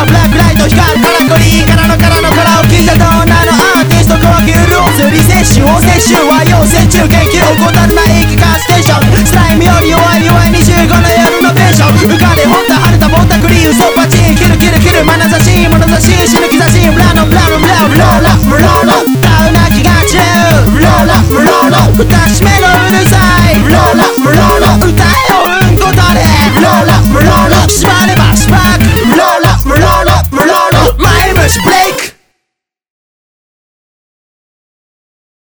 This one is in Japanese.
がブラックライト光るカラコリーからのからのカラオケじゃどうなのアーティスト高級潤すリセッシュ応接種和洋折衷研究怠るない生きステーションスライムより弱い弱い25の夜のテンション浮かれ掘った晴れたもったクリーンそっぱちキルキルキル眼差し物差し死ぬ気差しブラのブラのブランブラブラーブラ歌うな気が中ブラノブラノ蓋閉め